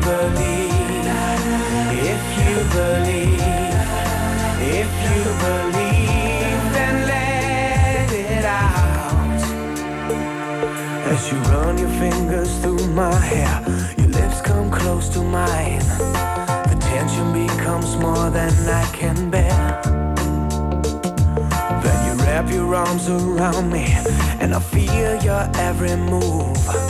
If you believe, if you believe, if you believe, then let it out. As you run your fingers through my hair, your lips come close to mine. The tension becomes more than I can bear. Then you wrap your arms around me, and I feel your every move.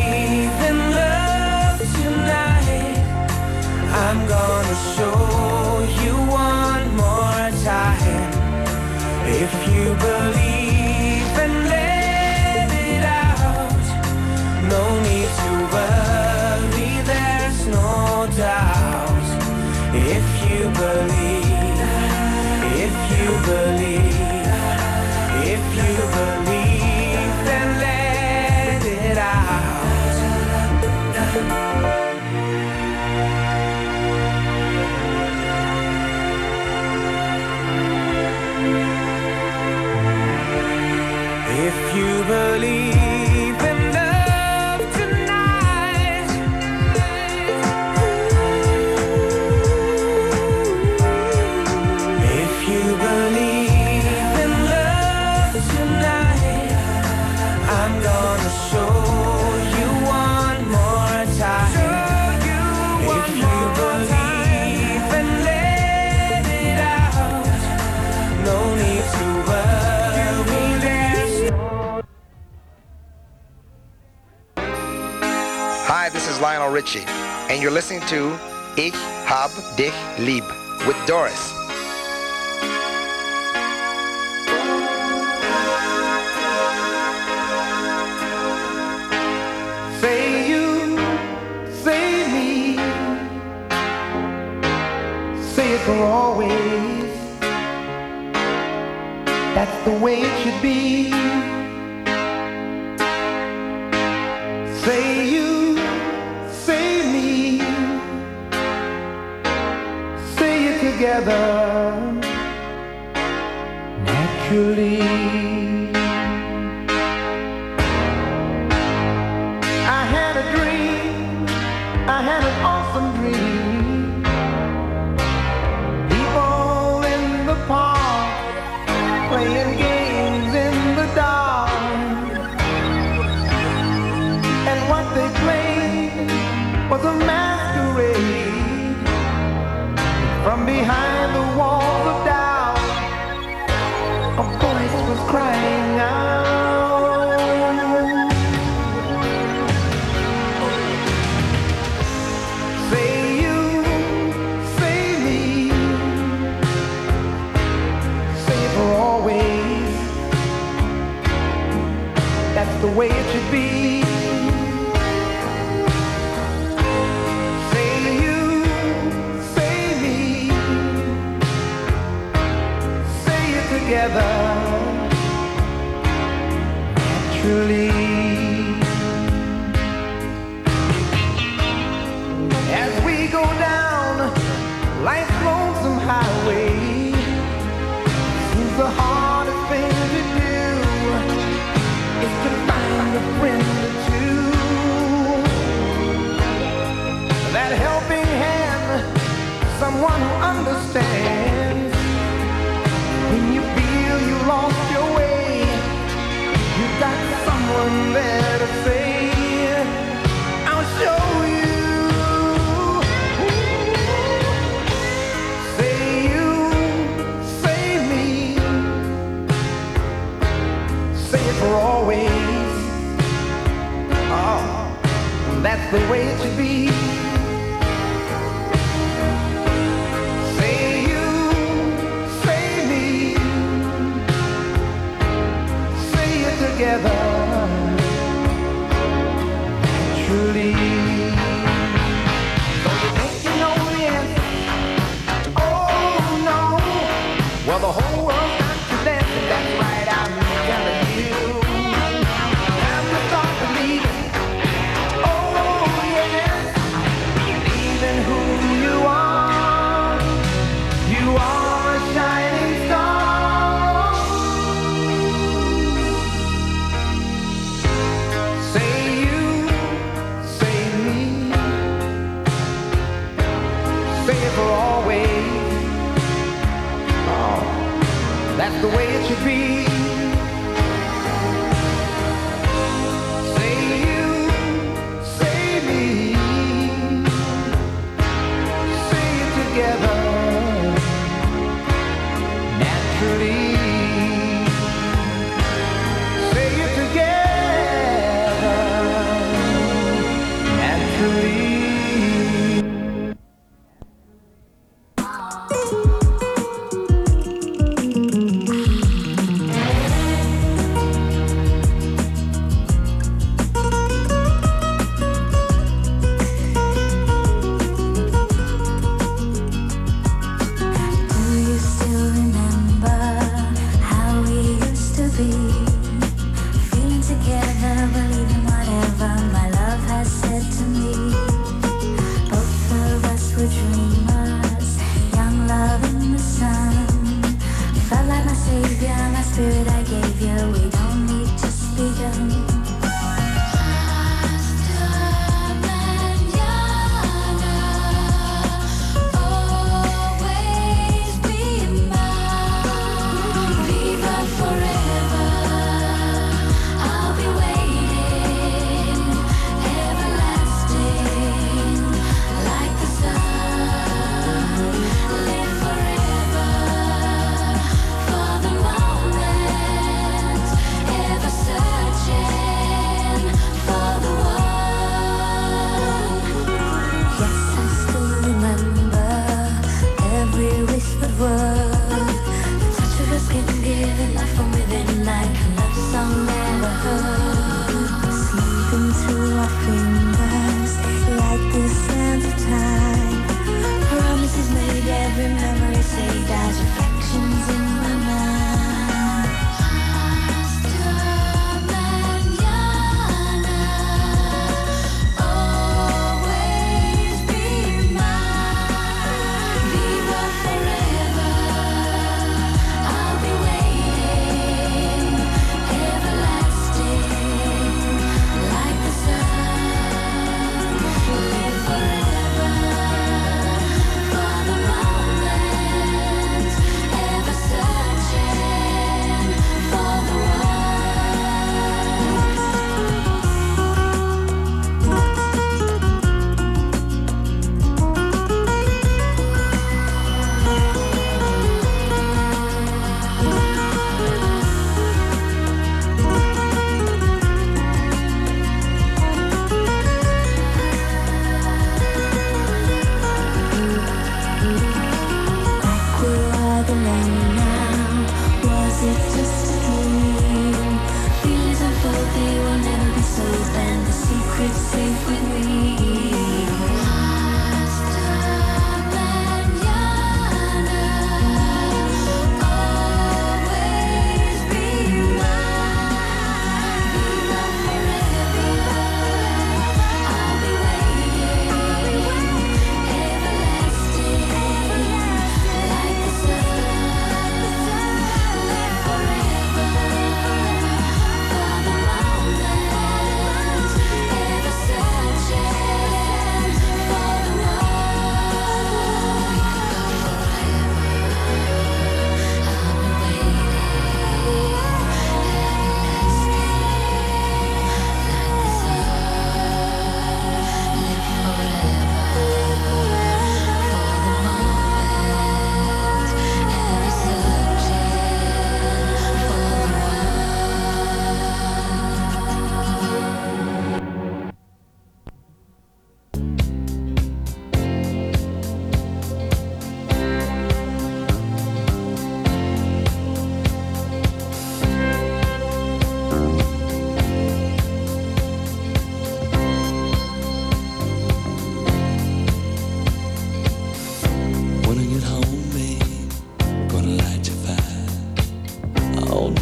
I'm gonna show you one more time. If you believe and let it out, no need to worry, there's no doubt. If you believe, if you believe, dich lieb with Doris.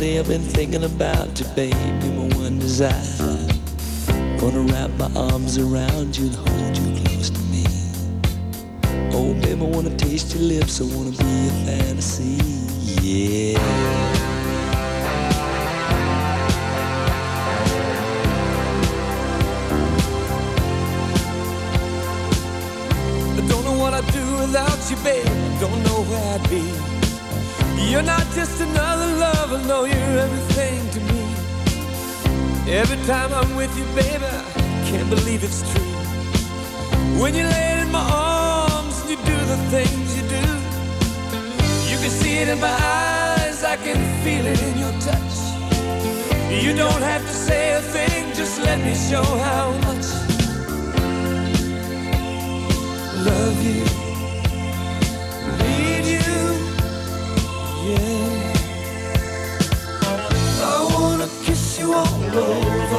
I've been thinking about you, baby, my one desire. Gonna wrap my arms around you and hold you close to me. Oh, baby, I wanna taste your lips, I wanna be a fantasy, yeah. Without you, babe. Don't know where I'd be. You're not just another no, you're everything to me. Every time I'm with you, baby, I can't believe it's true. When you lay in my arms and you do the things you do, you can see it in my eyes, I can feel it in your touch. You don't have to say a thing, just let me show how much love you, need you, yeah. All over,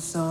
So.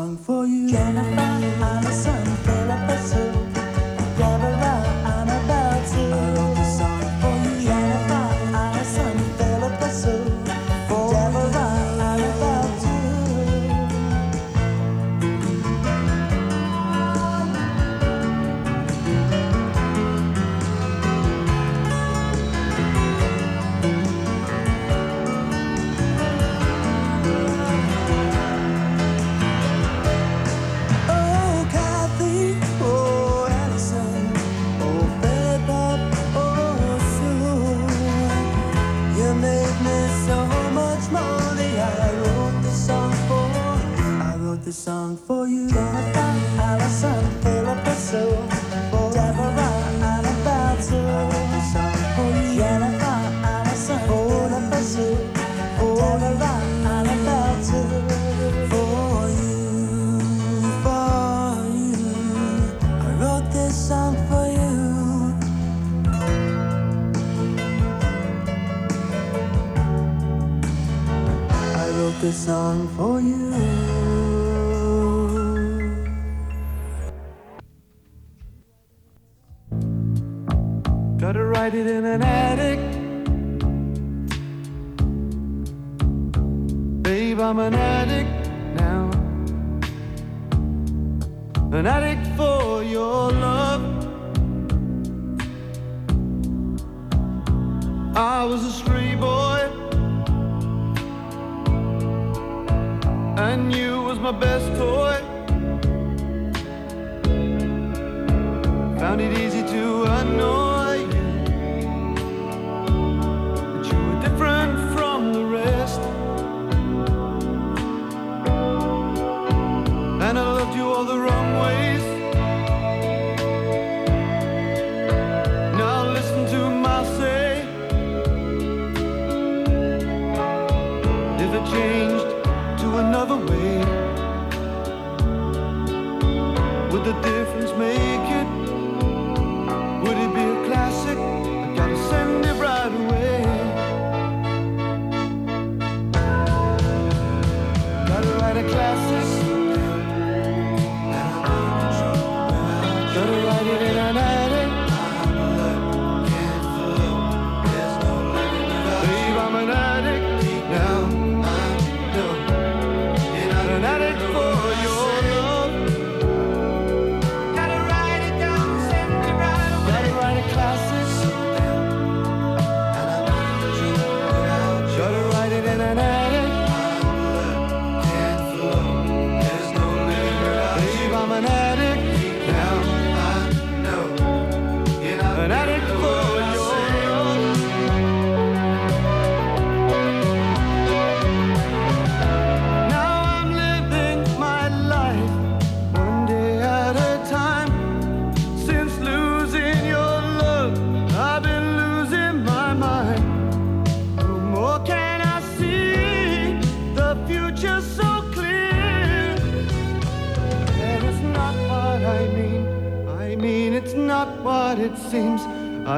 gotta write it in an attic. Babe, I'm an addict now. An addict for your love. I was a street boy. And you was my best toy. Found it easy to unknow. me.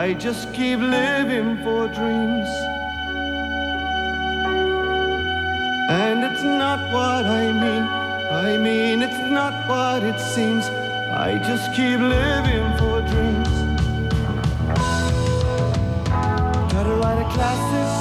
I just keep living for dreams. And it's not what I mean, I mean, it's not what it seems. I just keep living for dreams. Try to write a classic.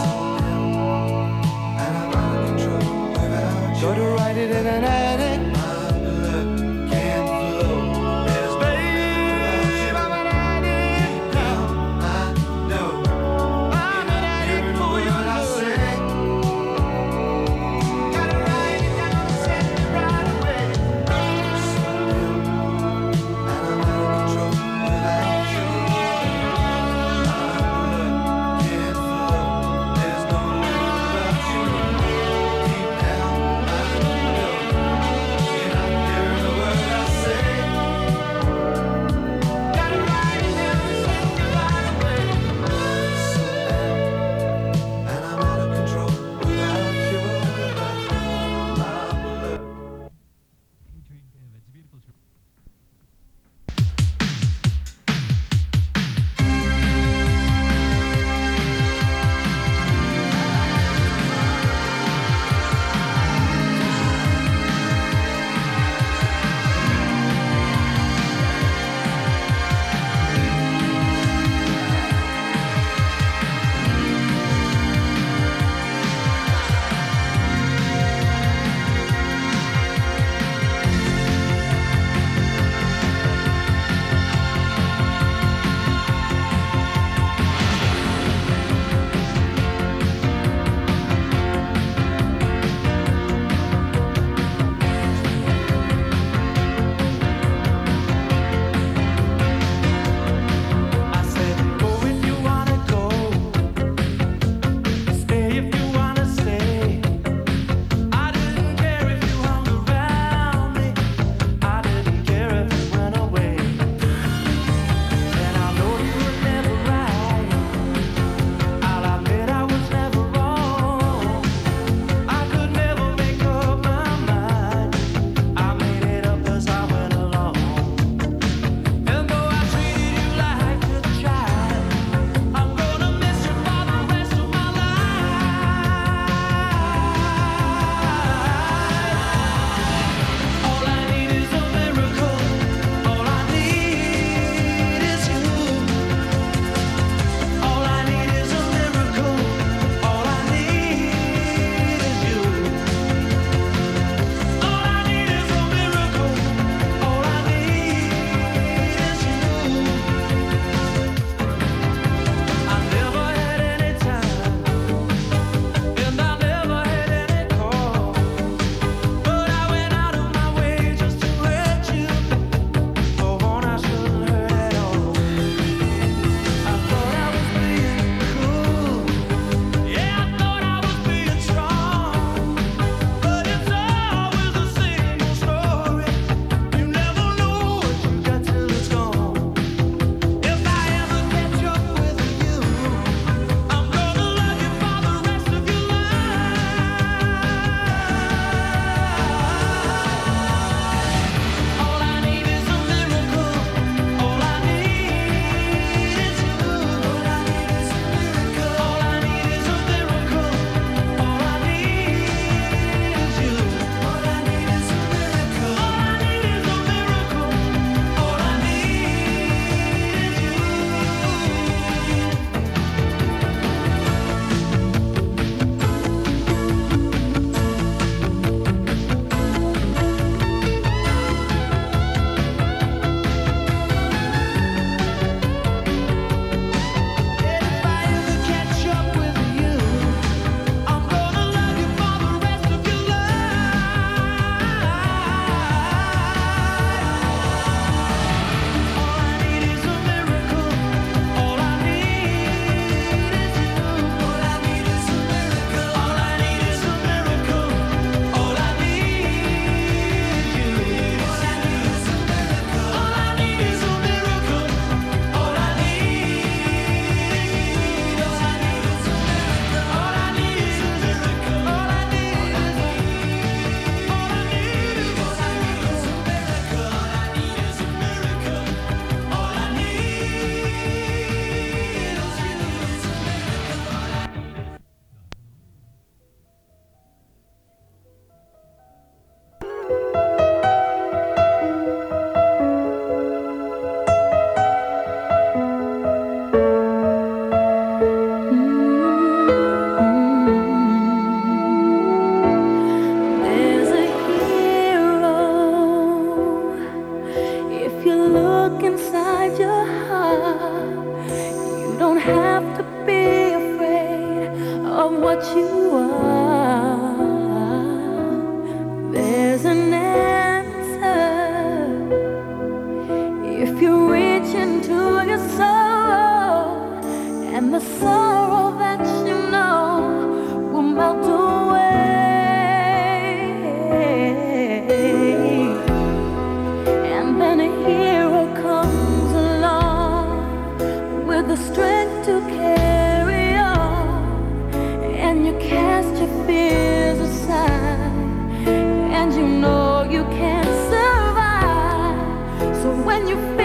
You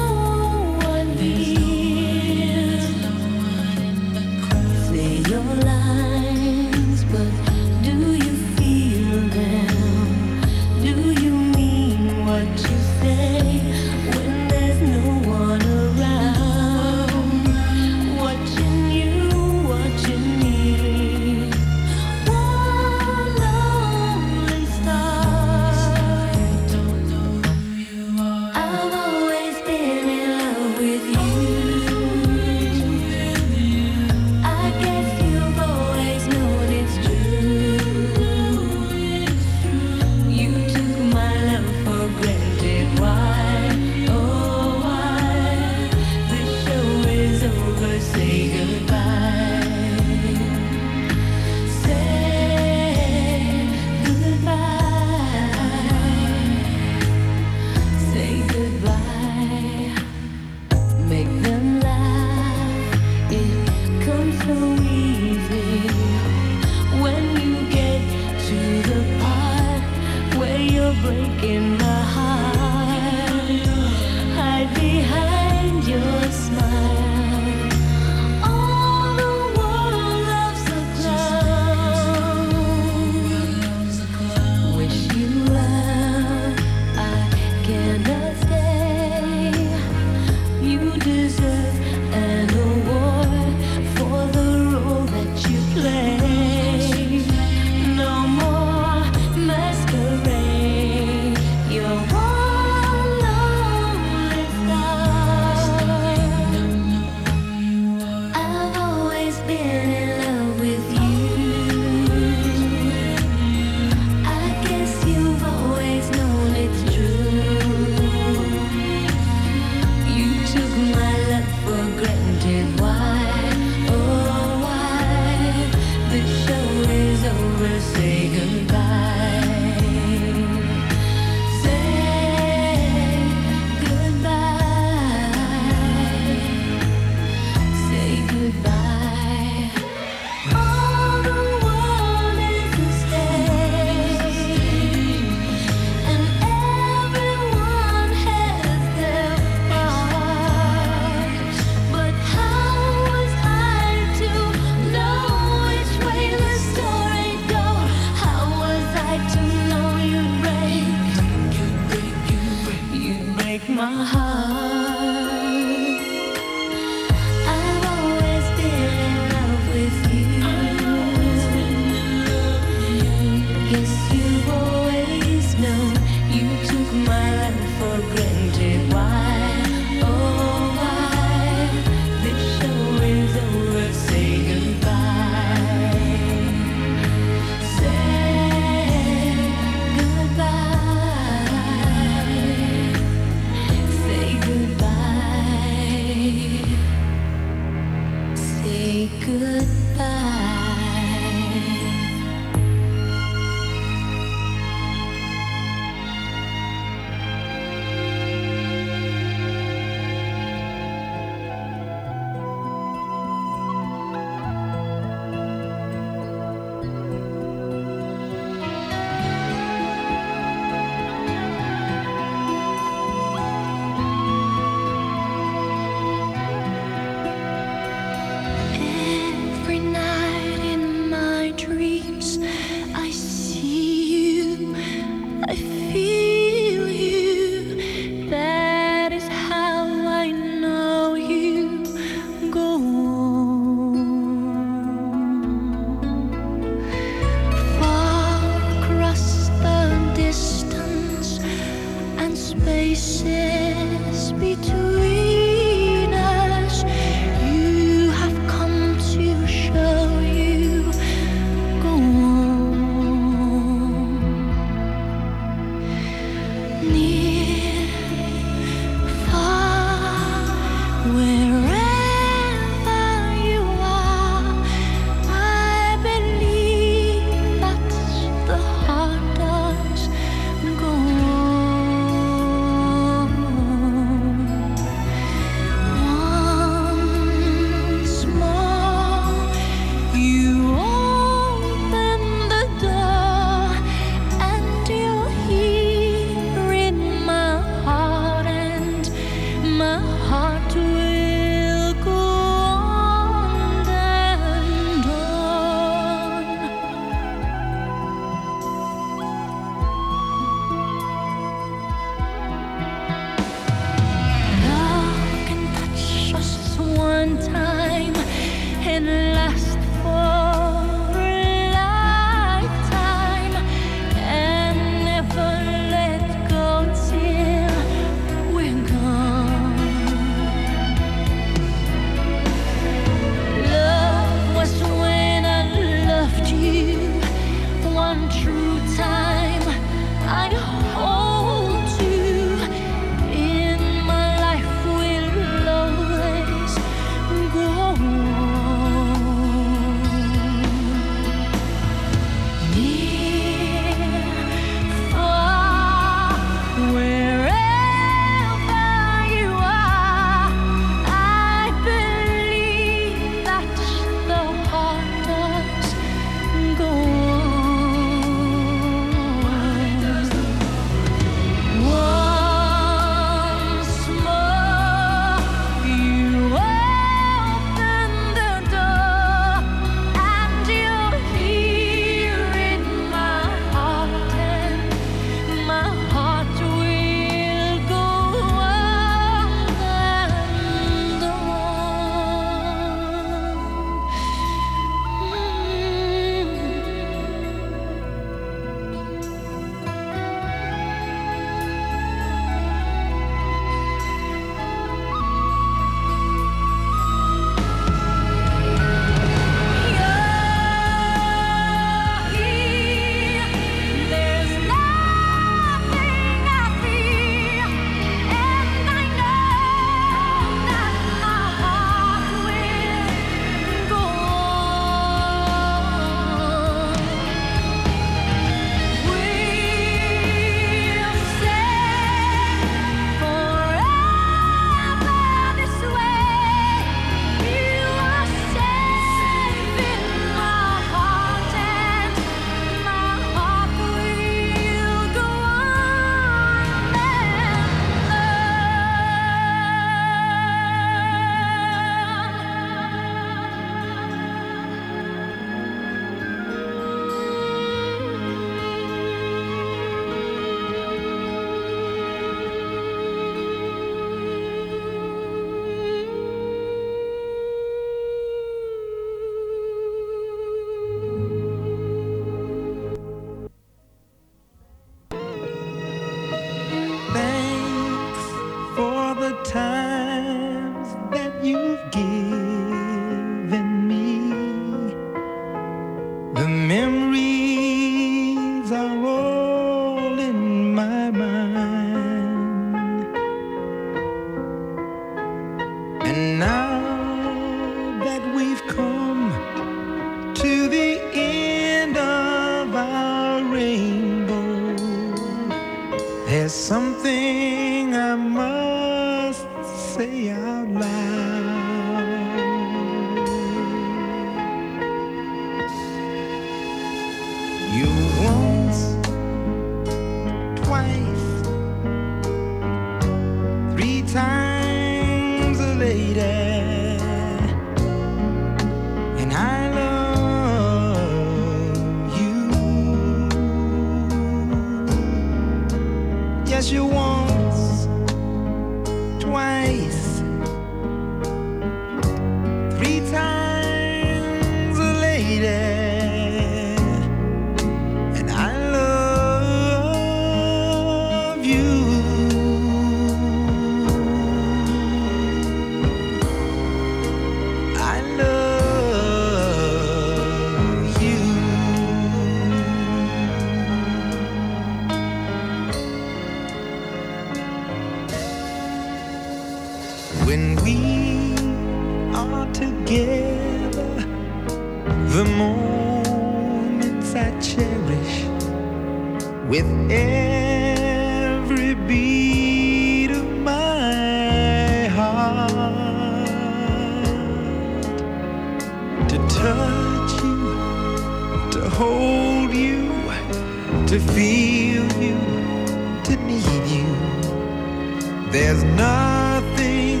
you. There's nothing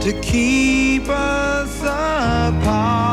to keep us apart.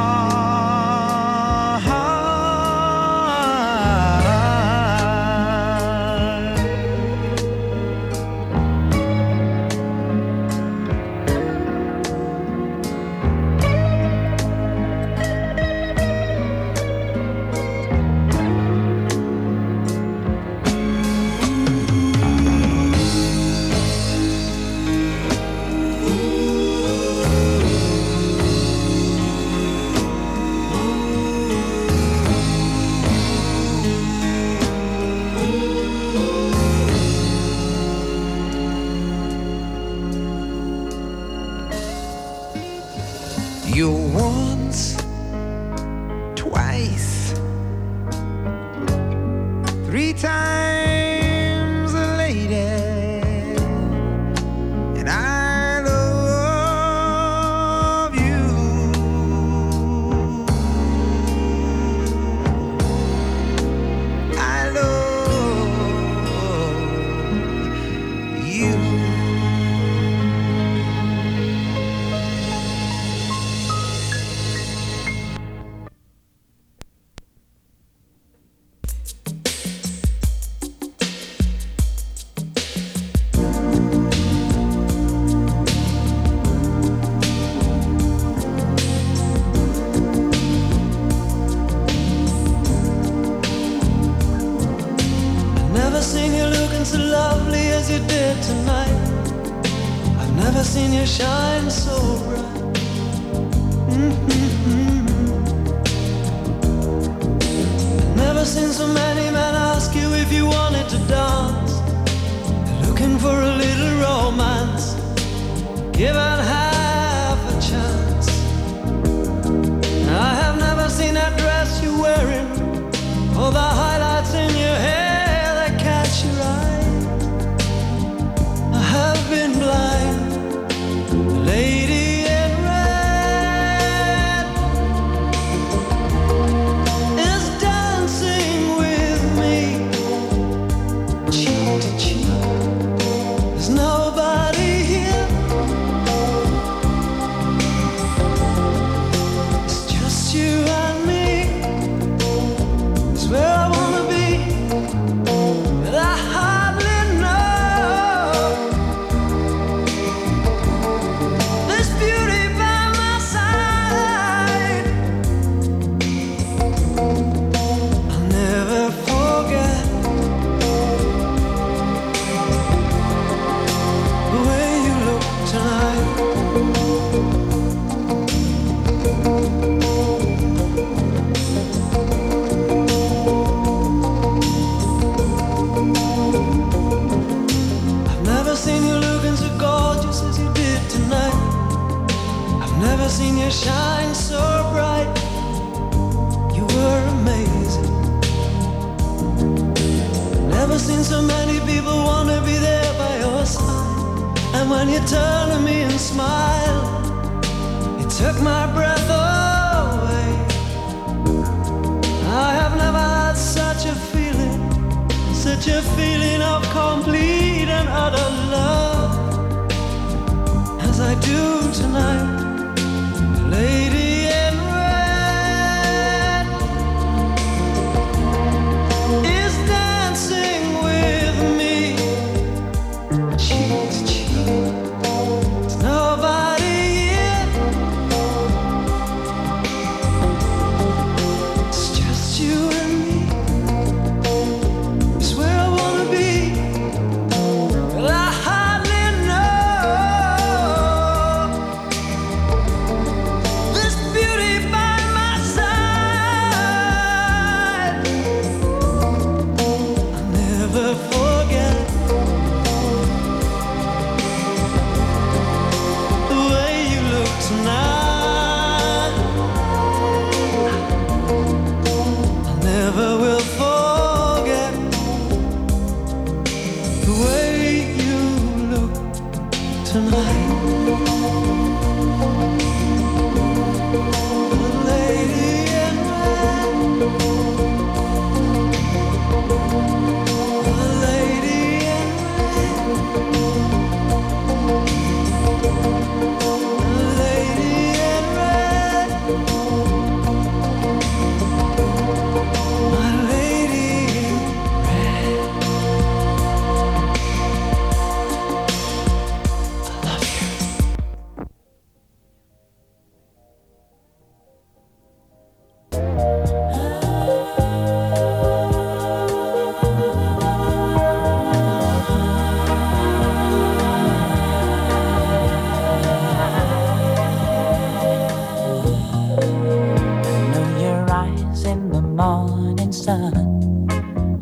the morning sun.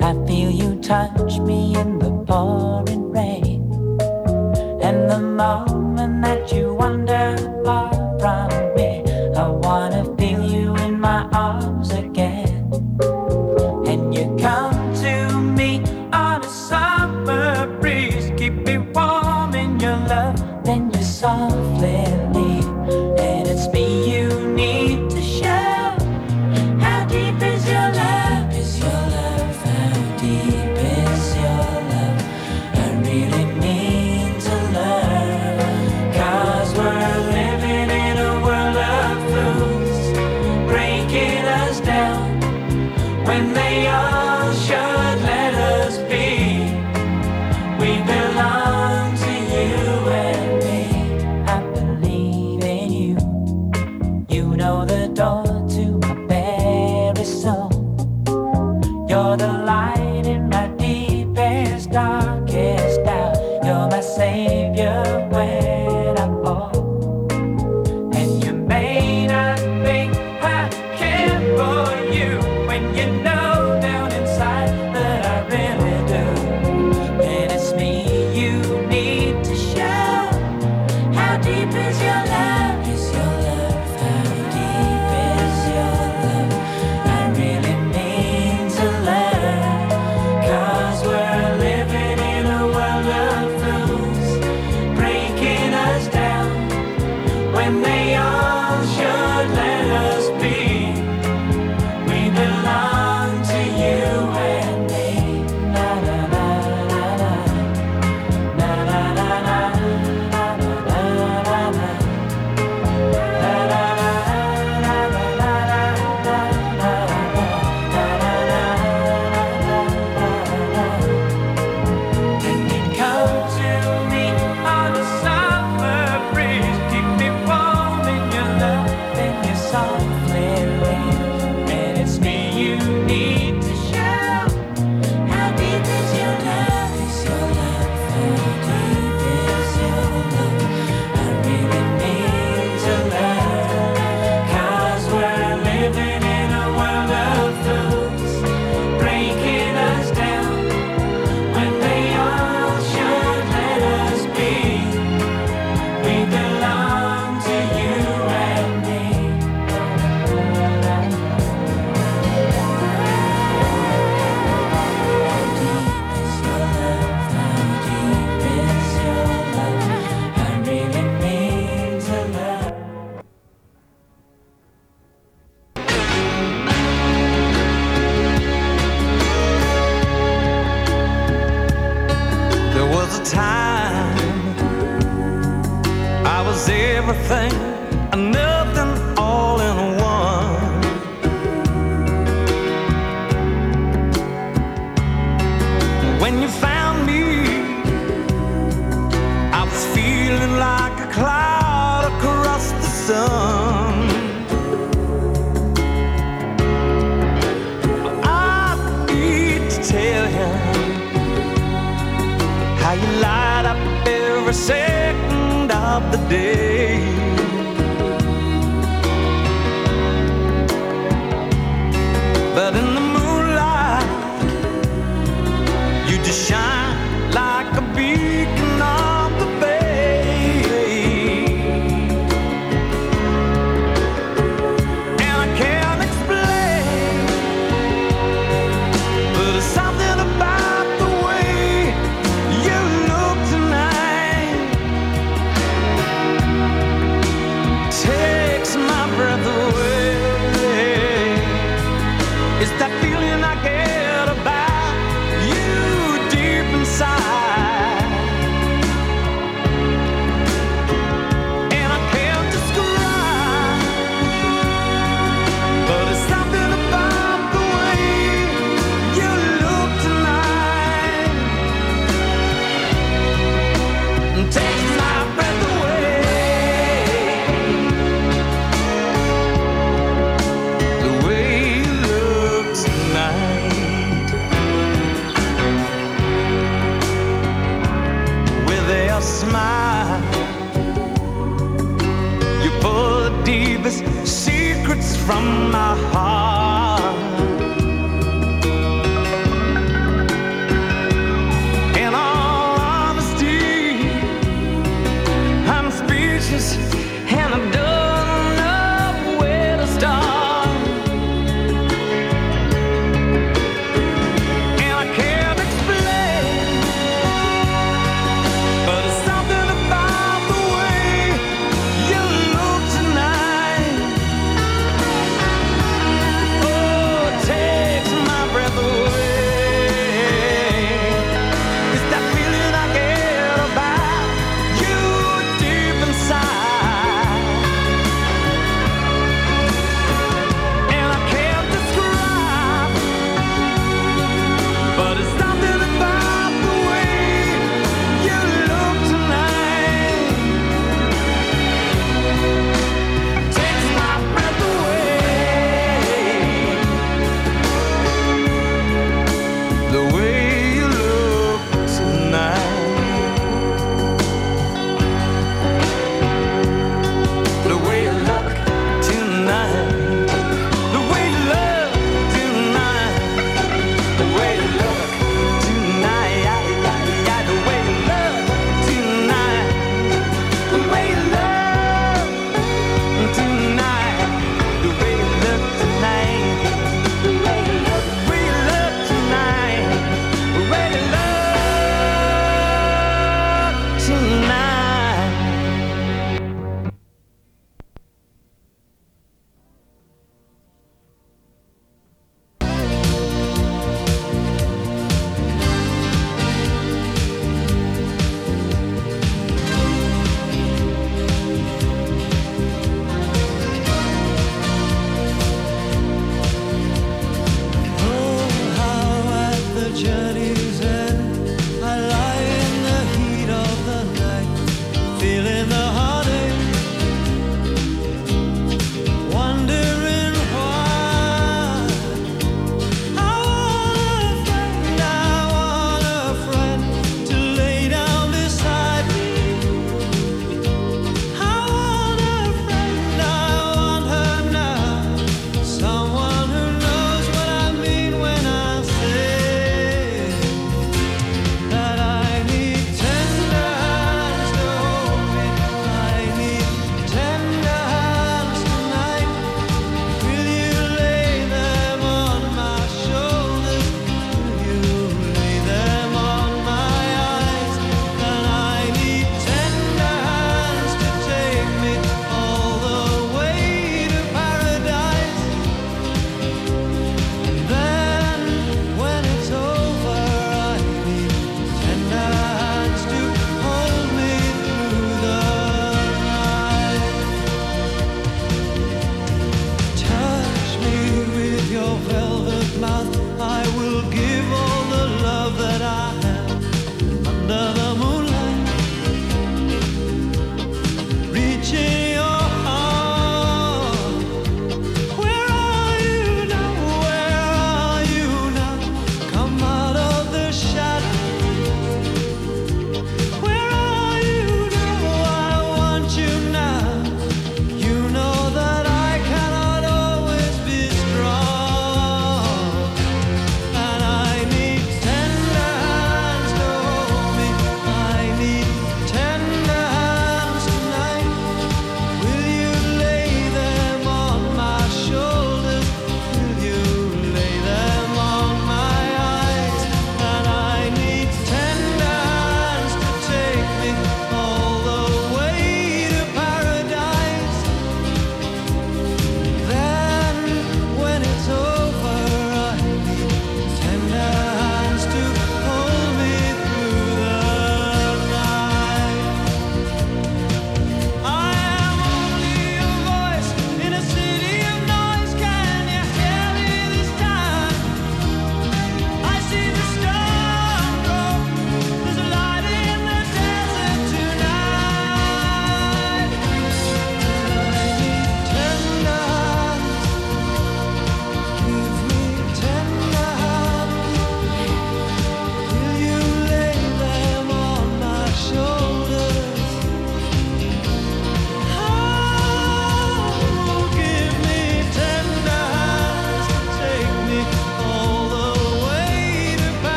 I feel you touch me in the pouring rain.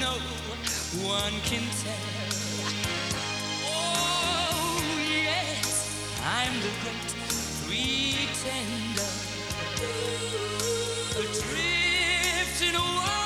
no one can tell. Oh, yes, I'm the great pretender. Adrift in a world.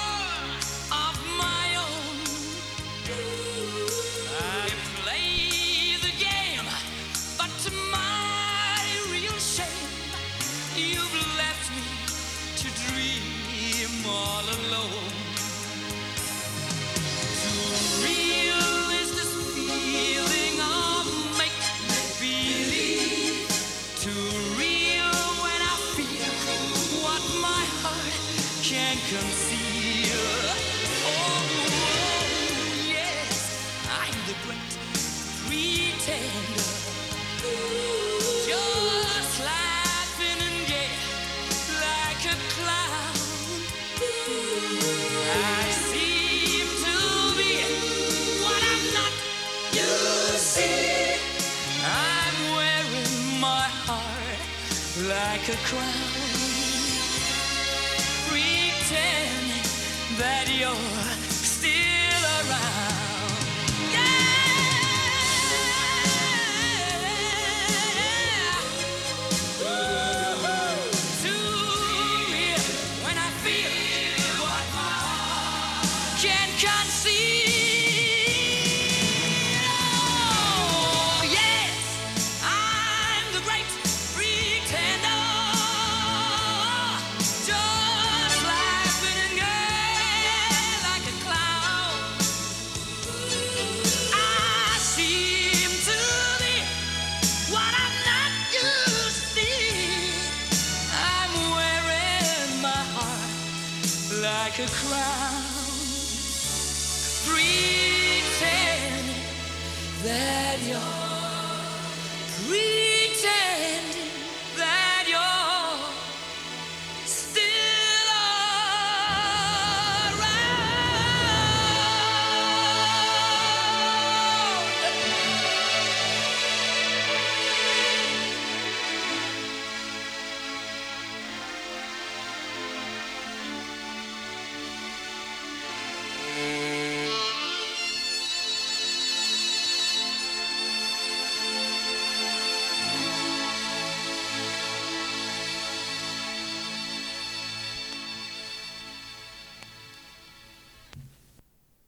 a crown.